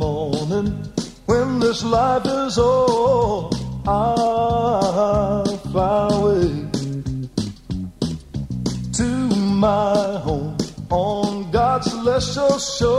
مونس لوگ گز لو سو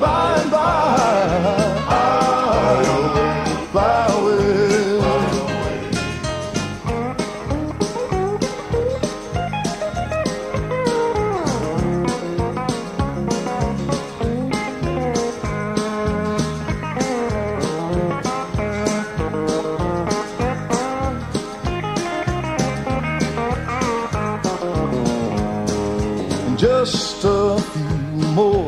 بابا پاؤ جس مو